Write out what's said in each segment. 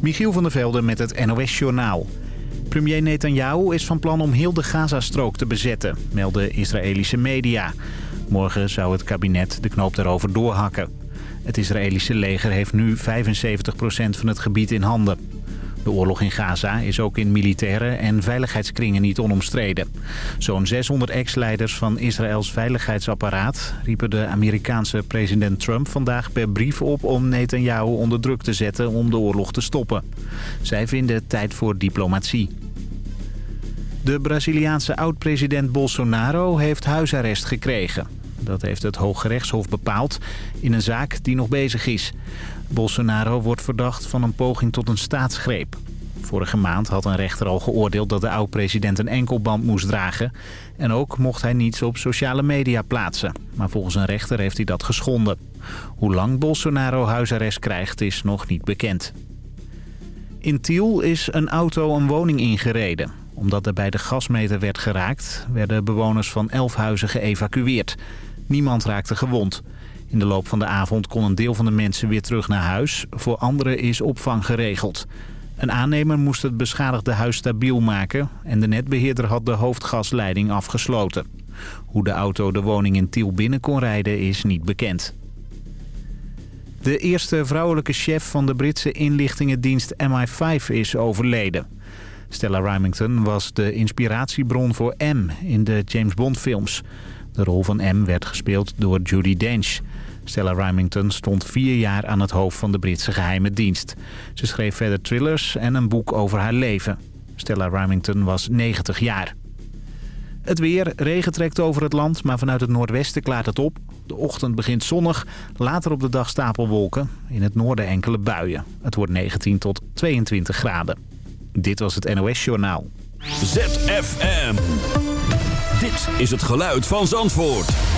Michiel van der Velde met het NOS-journaal. Premier Netanyahu is van plan om heel de Gazastrook te bezetten, melden Israëlische media. Morgen zou het kabinet de knoop daarover doorhakken. Het Israëlische leger heeft nu 75% van het gebied in handen. De oorlog in Gaza is ook in militaire en veiligheidskringen niet onomstreden. Zo'n 600 ex-leiders van Israëls veiligheidsapparaat riepen de Amerikaanse president Trump vandaag per brief op om Netanyahu onder druk te zetten om de oorlog te stoppen. Zij vinden tijd voor diplomatie. De Braziliaanse oud-president Bolsonaro heeft huisarrest gekregen. Dat heeft het Hooggerechtshof bepaald in een zaak die nog bezig is. Bolsonaro wordt verdacht van een poging tot een staatsgreep. Vorige maand had een rechter al geoordeeld dat de oud-president een enkelband moest dragen. En ook mocht hij niets op sociale media plaatsen. Maar volgens een rechter heeft hij dat geschonden. Hoe lang Bolsonaro huisarrest krijgt is nog niet bekend. In Tiel is een auto een woning ingereden. Omdat er bij de gasmeter werd geraakt... werden bewoners van elf huizen geëvacueerd. Niemand raakte gewond. In de loop van de avond kon een deel van de mensen weer terug naar huis. Voor anderen is opvang geregeld. Een aannemer moest het beschadigde huis stabiel maken... en de netbeheerder had de hoofdgasleiding afgesloten. Hoe de auto de woning in Tiel binnen kon rijden is niet bekend. De eerste vrouwelijke chef van de Britse inlichtingendienst MI5 is overleden. Stella Rymington was de inspiratiebron voor M in de James Bond films. De rol van M werd gespeeld door Judi Dench. Stella Rymington stond vier jaar aan het hoofd van de Britse geheime dienst. Ze schreef verder thrillers en een boek over haar leven. Stella Rymington was 90 jaar. Het weer, regen trekt over het land, maar vanuit het noordwesten klaart het op. De ochtend begint zonnig, later op de dag stapelwolken. In het noorden enkele buien. Het wordt 19 tot 22 graden. Dit was het NOS Journaal. ZFM. Dit is het geluid van Zandvoort.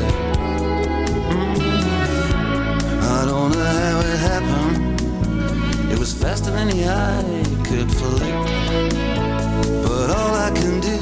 It. It was faster than the eye could flick. But all I can do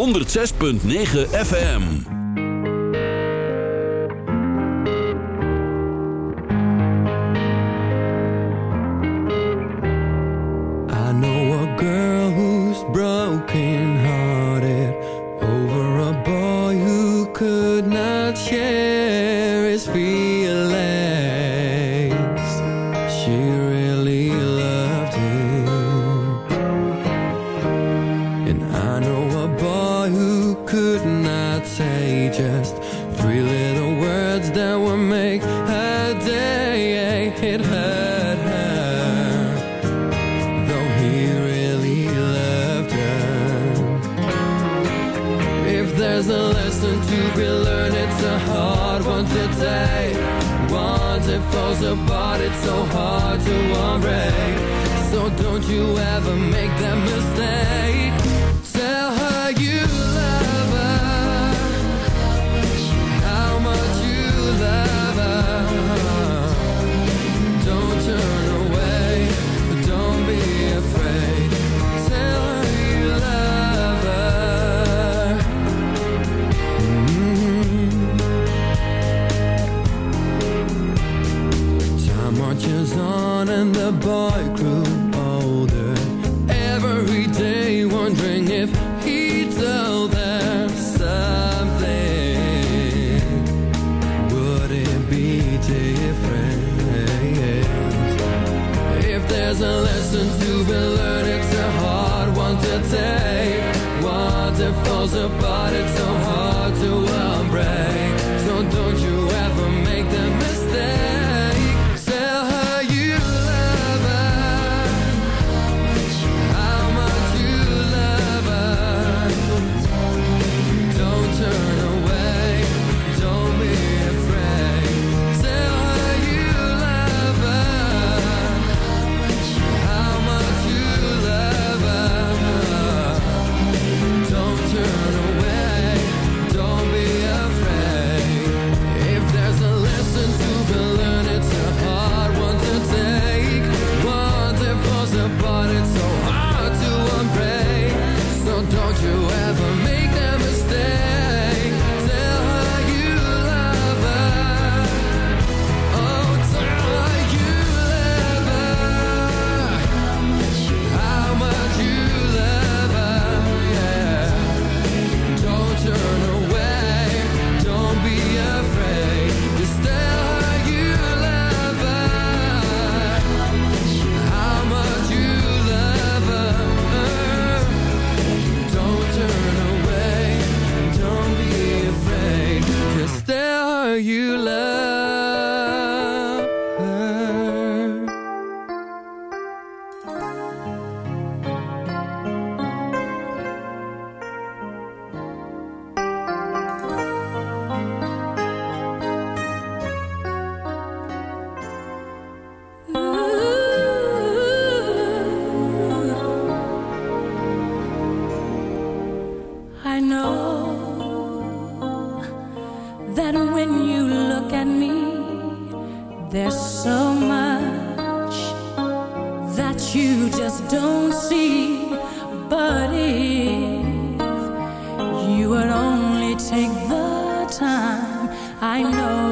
106.9 FM I know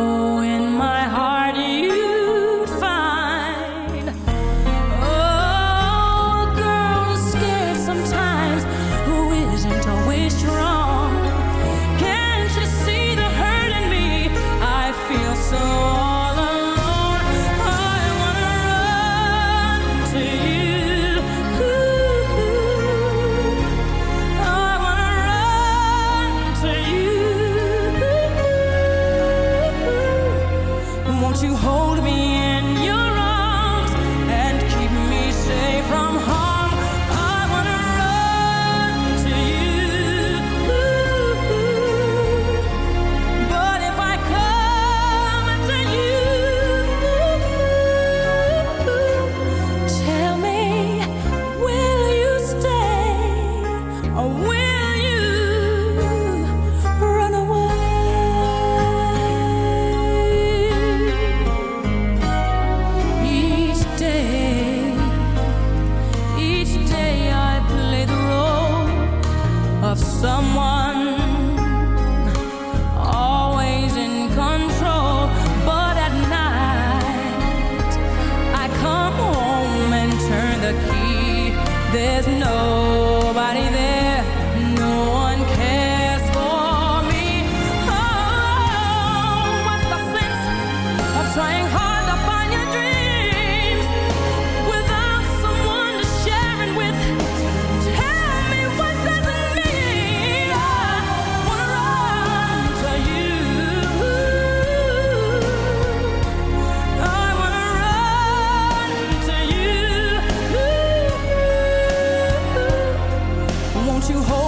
you hold